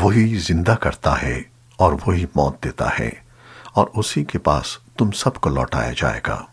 وہی زندہ کرتا ہے اور وہی موت دیتا ہے اور اسی کے پاس تم سب کو لوٹایا جائے گا۔